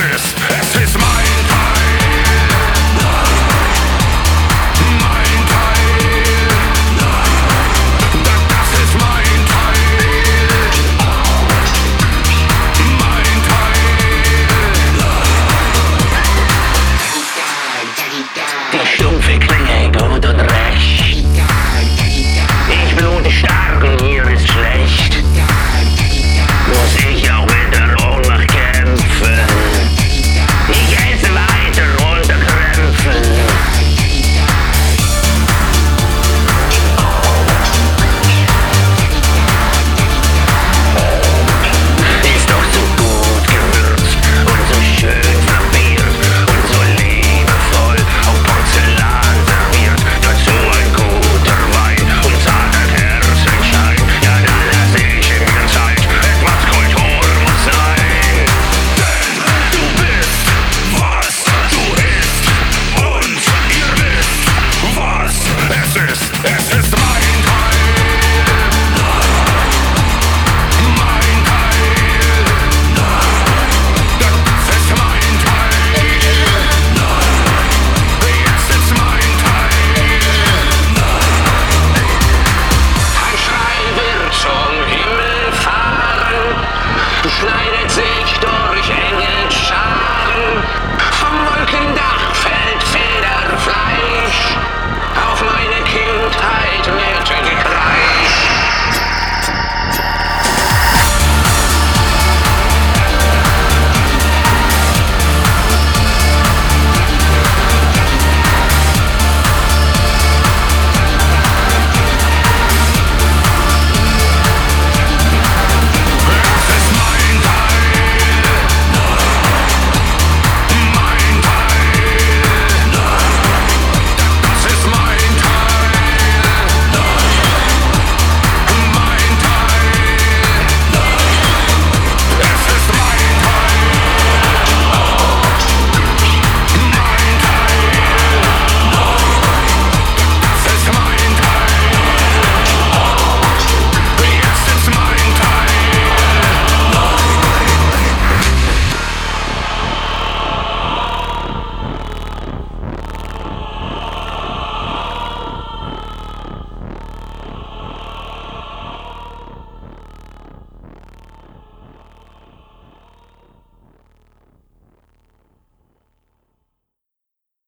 exist.